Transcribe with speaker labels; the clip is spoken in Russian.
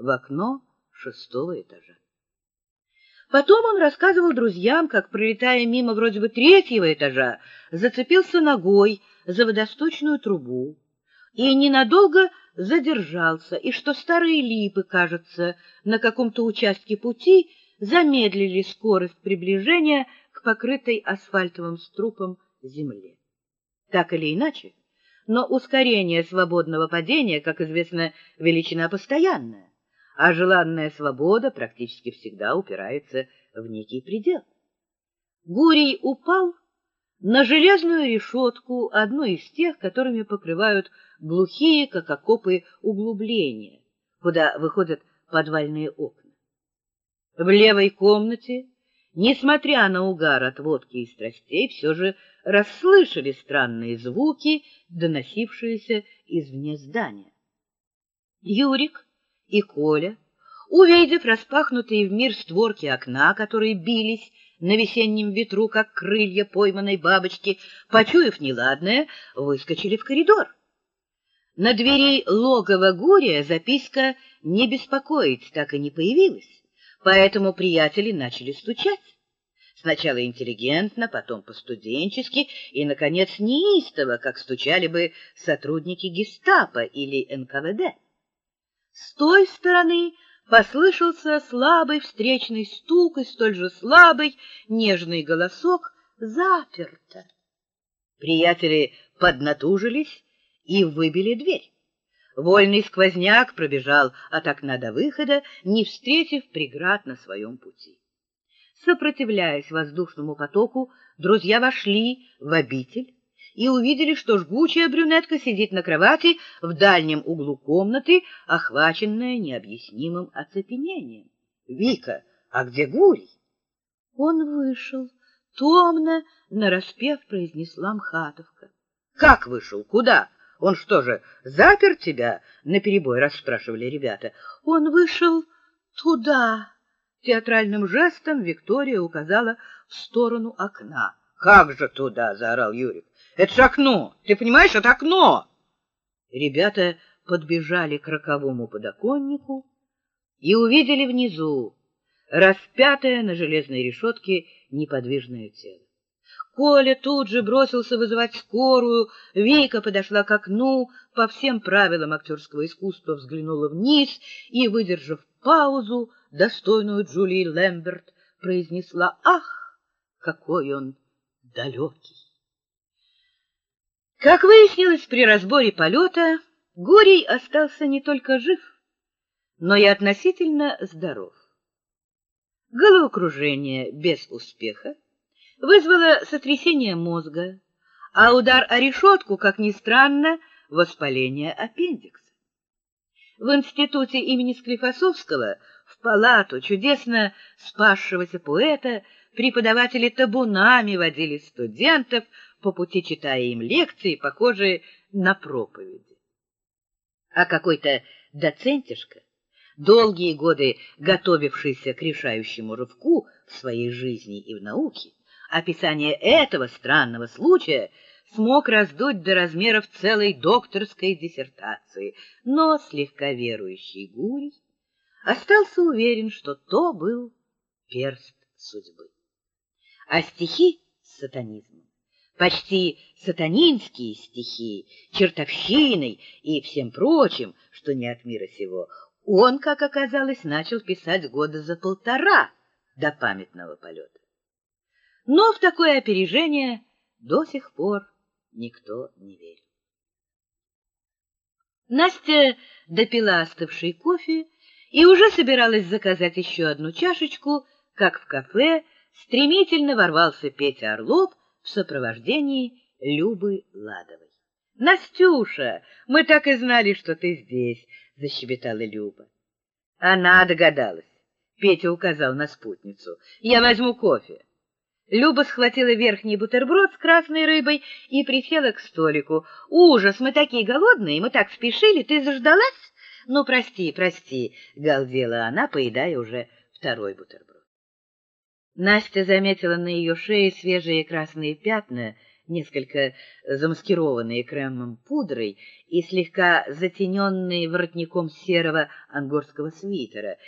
Speaker 1: в окно шестого этажа. Потом он рассказывал друзьям, как, пролетая мимо вроде бы третьего этажа, зацепился ногой за водосточную трубу и ненадолго задержался, и что старые липы, кажется, на каком-то участке пути замедлили скорость приближения к покрытой асфальтовым струпом земле. Так или иначе, но ускорение свободного падения, как известно, величина постоянная, а желанная свобода практически всегда упирается в некий предел. Гурий упал на железную решетку, одну из тех, которыми покрывают глухие, как окопы, углубления, куда выходят подвальные окна. В левой комнате, несмотря на угар от водки и страстей, все же расслышали странные звуки, доносившиеся извне здания. Юрик и Коля, увидев распахнутые в мир створки окна, которые бились на весеннем ветру, как крылья пойманной бабочки, почуяв неладное, выскочили в коридор. На двери логова Гурия записка «Не беспокоить» так и не появилась, поэтому приятели начали стучать. Сначала интеллигентно, потом по-студенчески и, наконец, неистово, как стучали бы сотрудники гестапо или НКВД. С той стороны послышался слабый встречный стук и столь же слабый нежный голосок «Заперто!». Приятели поднатужились и выбили дверь. Вольный сквозняк пробежал от окна до выхода, не встретив преград на своем пути. Сопротивляясь воздушному потоку, друзья вошли в обитель и увидели, что жгучая брюнетка сидит на кровати в дальнем углу комнаты, охваченная необъяснимым оцепенением. Вика, а где Гурий? Он вышел, томно нараспев произнесла Мхатовка. Как вышел? Куда? Он что же, запер тебя? наперебой расспрашивали ребята. Он вышел туда. Театральным жестом Виктория указала в сторону окна. Как же туда, заорал Юрик. Это же окно. Ты понимаешь, это окно. Ребята подбежали к роковому подоконнику и увидели внизу распятое на железной решетке неподвижное тело. Коля тут же бросился вызывать скорую, Вика подошла к окну, по всем правилам актерского искусства взглянула вниз и, выдержав паузу, достойную Джулии Лэмберт, произнесла «Ах, какой он далекий!» Как выяснилось при разборе полета, Гурий остался не только жив, но и относительно здоров. Головокружение без успеха вызвало сотрясение мозга, а удар о решетку, как ни странно, воспаление аппендикса. В институте имени Склифосовского в палату чудесно спасшегося поэта преподаватели табунами водили студентов, по пути читая им лекции, похожие на проповеди. А какой-то доцентишка, долгие годы готовившийся к решающему рывку в своей жизни и в науке, описание этого странного случая смог раздуть до размеров целой докторской диссертации, но слегка верующий Гурий остался уверен, что то был перст судьбы. А стихи с сатанизмом, почти сатанинские стихи, чертовщиной и всем прочим, что не от мира сего, он, как оказалось, начал писать года за полтора до памятного полета. Но в такое опережение до сих пор никто не верил. Настя допила остывший кофе и уже собиралась заказать еще одну чашечку, как в кафе стремительно ворвался Петя Орлов в сопровождении Любы Ладовой. Настюша, мы так и знали, что ты здесь, защебетала Люба. Она догадалась. Петя указал на спутницу. Я возьму кофе. Люба схватила верхний бутерброд с красной рыбой и присела к столику. Ужас, мы такие голодные, мы так спешили, ты заждалась? Ну прости, прости, галдела она, поедая уже второй бутерброд. Настя заметила на ее шее свежие красные пятна, несколько замаскированные кремом пудрой и слегка затененные воротником серого ангорского свитера,